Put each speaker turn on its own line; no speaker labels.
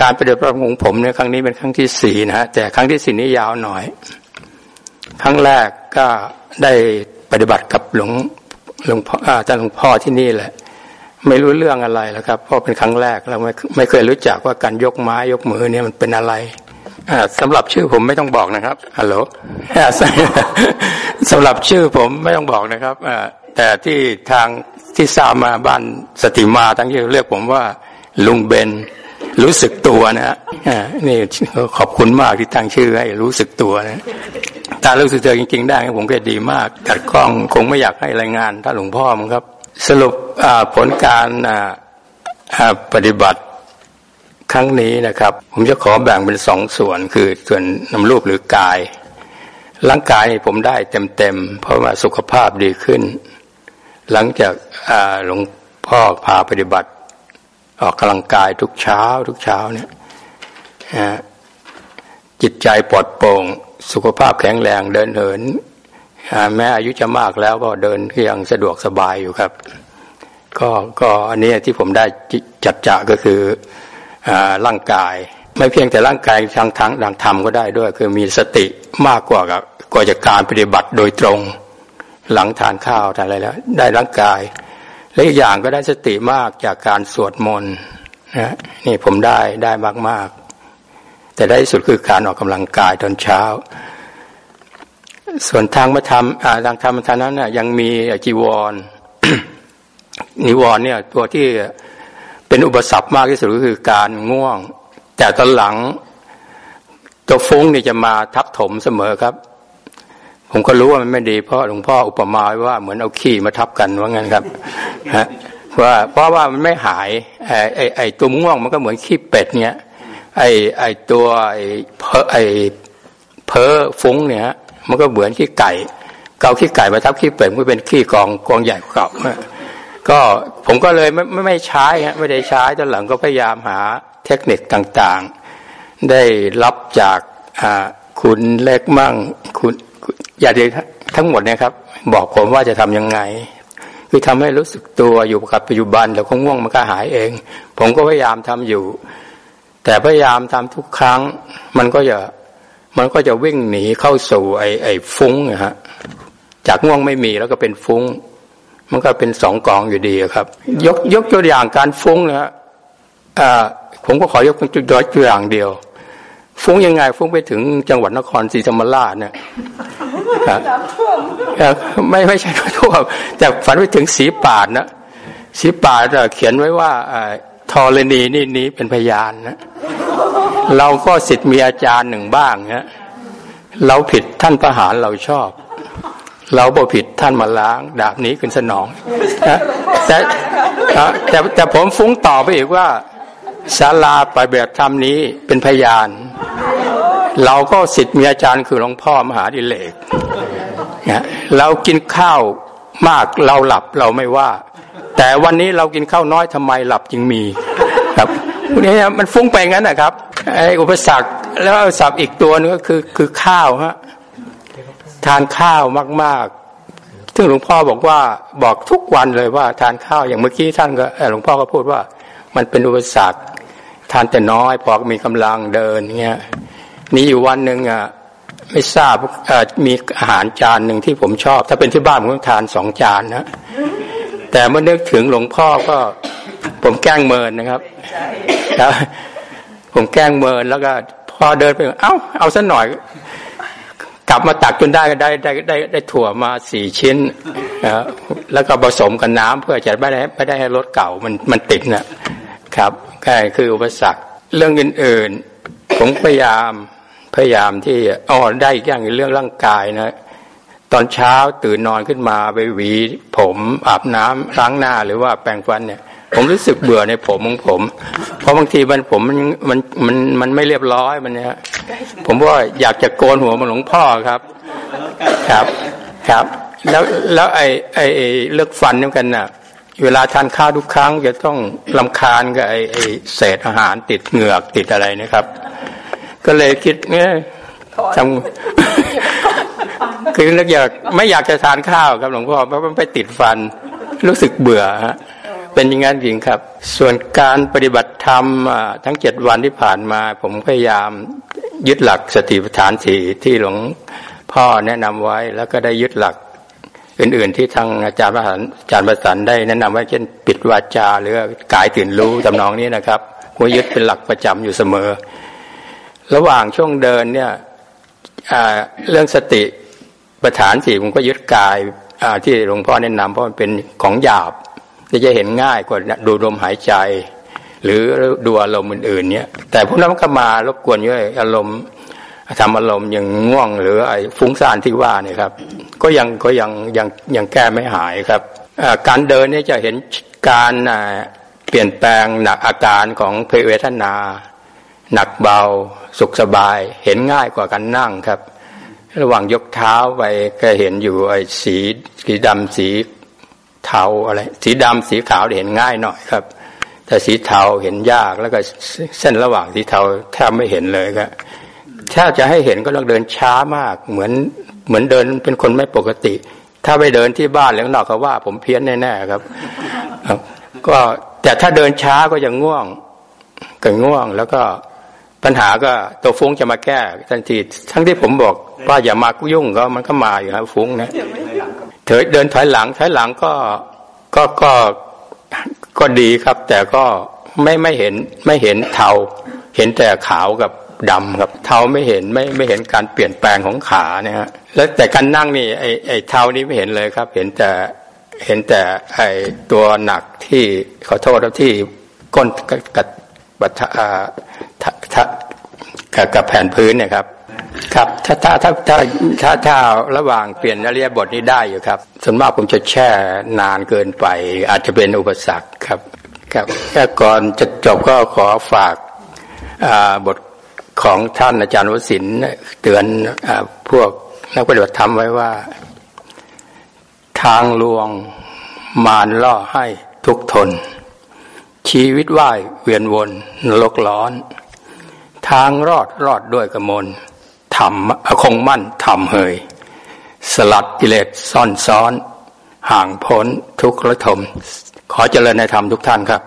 การปฏิบัติของผมเนี่ยครั้งนี้เป็นครั้งที่สี่นะฮะแต่ครั้งที่สี่นี้ยาวหน่อย ครั้งแรกก็ได้ปฏิบัติกับหลวงหลวงพ่ออาจารย์หลวงพ่อที่นี่แหละ ไม่รู้เรื่องอะไรแล้วครับเพราะเป็นครั้งแรกเราไม่ไม่เคยรู้จักว่าการยกไม้ยกมือเนี่ยมันเป็นอะไรสำหรับชื่อผมไม่ต้องบอกนะครับฮัลโหลสำหรับชื่อผมไม่ต้องบอกนะครับแต่ที่ทางที่ทราบมาบ้านสติมาทั้งที่เรียกผมว่าลุงเบน รู้สึกตัวนะฮะนี่ขอบคุณมากที่ตั้งชื่อให้รู้สึกตัวนะถ้ารู้สึกตัวจริง ๆ ได้ผมก็ดีมากตัดกล้องคงไม่อยากให้รายงานถ้าหลวงพ่อมั้งครับ สรุปผลการปฏิบัติครั้งนี้นะครับ ผมจะขอแบ่งเป็นสองส่วนคือส่วนนำรูปหรือกาย ร่างกายผมได้เต็มๆเพราะว่าสุขภาพดีขึ้น หลังจากหลวงพ่อพาปฏิบัติ ออกกำลังกายทุกเช้า ทุกเช้าเนี่ยจิตใจปลอดโปร่ง สุขภาพแข็งแรงเดินเหินแม้อายุจะมากแล้วก็เดินยังสะดวกสบายอยู่ครับ ก็ก็อันนี้ที่ผมได้จัดจะก็คือร่างกาย ไม่เพียงแต่ร่างกายทางทางทางธรรมก็ได้ด้วย คือมีสติมากกว่ากับกว่าจะการปฏิบัติโดยตรง หลังทานข้าวทานอะไรแล้ว ได้ร่างกาย และอีกอย่างก็ได้สติมากจากการสวดมนต์นะนี่ผมได้ได้มากมากแต่ได้สุดคือการออกกำลังกายตอนเช้า ส่วนทางมาทำทางธรรมทานนั้นนะยังมีจีวร นิวรเนี่ยตัวที่เป็นอุปสรรคมากที่สุดก็คือการง่วง แต่ตอนหลังตัวฟุ้งนี่จะมาทับถมเสมอครับ ผมก็รู้ว่ามันไม่ดีเพราะหลวงพ่ออุปมาว่าเหมือนเอาขี้มาทับกันว่างั้นครับฮะว่าเพราะว่ามันไม่หายไอ้ไอ้ไอ้ตัวม่วงมันก็เหมือนขี้เป็ดเนี้ยไอ้ไอ้ตัวไอ้เพอไอ้เพอฟุ้งเนี่ยมันก็เหมือนขี้ไก่เกาขี้ไก่มาทับขี้เป็ดมันเป็นขี้กองกองใหญ่เก่าก็ผมก็เลยไม่ไม่ไม่ใช้ฮะไม่ได้ใช้ตอนหลังก็พยายามหาเทคนิคต่างๆ ได้รับจากคุณเล็กมั่งคุณ อยาเดียทั้งหมดเนี่ยครับ บอกผมว่าจะทํำยังไง คือทำให้รู้สึกตัวอยู่กับปัจจุบันแล้วก็ง่วงมันก็หายเอง ผมก็พยายามทำอยู่ แต่พยายามทำทุกครั้ง มันก็จะมันก็จะวิ่งหนีเข้าสู่ไอ้ไอ้ฟุ้งนะฮะจากง่วงไม่มีแล้วก็เป็นฟุ้ง มันก็เป็นสองกองอยู่ดีครับ ยกยกตัวอย่างการฟุ้งนะฮะผมก็ขอยกตัวอย่างเดียว ฟุ้งยังไง ฟุ้งไปถึงจังหวัดนครศรีธรรมราชเนี่ยไม่ไม่ใช่ทั่วแต่ฝันไปถึงสีปาดนะสีปาดเขียนไว้ว่าทอรณีนี่นี้เป็นพยานนะเราก็สิทธิ์มีอาจารย์หนึ่งบ้างนะเราผิดท่านประหารเราชอบ เราบ่ผิดท่านมาล้าง ดาบนี้ขึ้นสนองนะแต่แต่แต่ผมฟุ้งต่อไปอีกว่าศาลาปฏิบัติธรรมนี้เป็นพยาน เราก็สิทธิ์มีอาจารย์คือหลวงพ่อมหาดิเลกนะเรากินข้าวมากเราหลับเราไม่ว่า แต่วันนี้เรากินข้าวน้อยทำไมหลับจึงมีครับนี่มันฟุ้งไปงั้นนะครับไอ้อุปสรรคแล้วอุปสรรคอีกตัวนึงก็คือคือข้าวฮะทานข้าวมากๆซึ่งหลวงพ่อบอกว่าบอกทุกวันเลยว่า ทานข้าวอย่างเมื่อกี้ท่านก็หลวงพ่อก็พูดว่า มันเป็นอุปสรรคทานแต่น้อยพอมีกำลังเดินเงี้ย มีอยู่วันหนึ่งอะไม่ทราบมีอาหารจานหนึ่งที่ผมชอบ ถ้าเป็นที่บ้านผมทานสองจานนะแต่เมื่อนึกถึงหลวงพ่อก็ ผมแกล้งเมินนะครับแล้วผมแกล้งเมินแล้วก็พอเดินไปเอ้าเอาสักหน่อย กลับมาตักจนได้ก็ได้ได้ได้ได้ถั่วมาสี่ชิ้นนะแล้วก็ผสมกับน้ำเพื่อจะไม่ได้ไม่ได้ให้รถเก่ามันมันติดนะครับก็คืออุปสรรคเรื่องอื่นๆผมพยายาม พยายามที่อ๋อได้อีกอย่างเรื่องร่างกายนะ ตอนเช้าตื่นนอนขึ้นมาไปหวี ผมอาบน้ำล้างหน้าหรือว่าแปรงฟันเนี่ย ผมรู้สึกเบื่อในผมของผม เพราะบางทีมันผมมันมันมันมันไม่เรียบร้อยมันเนี่ยผมว่าอยากจะโกนหัวมันหลวงพ่อครับครับครับ แล้วแล้วไอ้ไอ้เลือกฟันนี่กันน่ะ เวลาทานข้าวทุกครั้งจะต้องลำคาญกับไอ้ไอเศษอาหารติดเหงือกติดอะไรนะครับ ก็เลยคิดเนี่ยทำคือนึกอยากไม่อยากจะทานข้าวครับหลวงพ่อเพราะมันไปติดฟัน รู้สึกเบื่อฮะไปเป็นอย่างนั้นจริงครับ ส่วนการปฏิบัติธรรมทั้งเจ็ดวันที่ผ่านมา ผมพยายามยึดหลักสติปัฏฐานสี่ที่หลวงพ่อแนะนำไว้แล้วก็ได้ยึดหลักอื่นๆ ที่ทางอาจารย์ประสานอาจารย์ประสานได้แนะนำไว้เช่นปิดวาจาหรือกายตื่นรู้ตำนองนี้นะครับผมยึดเป็นหลักประจำอยู่เสมอ ระหว่างช่วงเดินเนี่ยเรื่องสติประฐานสี่ผมก็ยึดกายที่หลวงพ่อแนะนำเพราะมันเป็นของหยาบจะเห็นง่ายกว่าดูลมหายใจ หรือดูอารมณ์อื่นๆเนี่ยแต่พวกนั้นก็มารบกวนเยอะอารมณ์ทำอารมณ์ยังง่วงหรือไอ้ฟุ้งซ่านที่ว่าเนี่ยครับ ก็ยังก็ยังยังยังแก้ไม่หายครับการเดินเนี่ยจะเห็นการเปลี่ยนแปลงหนักอาการของเพเวทนา หนักเบาสุขสบาย เห็นง่ายกว่าการนั่งครับ ระหว่างยกเท้าไปก็เห็นอยู่ไอ้สีสีดำสีเทาอะไร สีดำสีขาวเห็นง่ายหน่อยครับ แต่สีเทาเห็นยากแล้วก็เส้นระหว่างสีเทาแทบไม่เห็นเลยครับถ้าจะให้เห็นก็ต้องเดินช้ามาก เหมือนเหมือนเดินเป็นคนไม่ปกติ ถ้าไปเดินที่บ้านหรือนอกก็ว่า ผมเพี้ยนแน่ๆครับ ก็แต่ถ้าเดินช้าก็จะง่วงก็ง่วงแล้วก็ ปัญหาก็ตัวฟุ้งจะมาแก้ทันที ทั้งที่ผมบอกว่าอย่ามายุ่งก็มันก็มาอยู่ครับฟุ้งนะเถอเดินถอยหลังถอยหลังก็ก็ก็ก็ดีครับ แต่ก็ไม่ไม่เห็นไม่เห็นเทาเห็นแต่ขาวกับดำครับเทาไม่เห็นไม่ไม่เห็นการเปลี่ยนแปลงของขาเนี่ยฮะแล้วแต่การนั่งนี่ไอไอเทานี้ไม่เห็นเลยครับ เห็นแต่เห็นแต่ไอตัวหนักที่ขอโทษแล้วที่ก้นกับบัต กับแผ่นพื้นเนี่ยครับ ครับถ้าถ้าถ้าถ้าถ้าถ้าระหว่างเปลี่ยนอริยบทนี้ได้อยู่ครับ ส่วนมากผมจะแช่นานเกินไป อาจจะเป็นอุปสรรคครับ ครับแค่ก่อนจะจบก็ขอฝากบทของท่านอาจารย์วสินเตือนอพวกนักปฏิบัติธรรมไว้ว่า ทางลวงมารล่อให้ทุกทน ชีวิตว่ายเวียนวนนรกร้อน ทางรอดรอดด้วยกมลทำคงมั่นทำเฮย สลัดกิเลสซ่อนซ้อน ห่างพ้นทุกข์ระทม ขอเจริญในธรรมทุกท่านครับ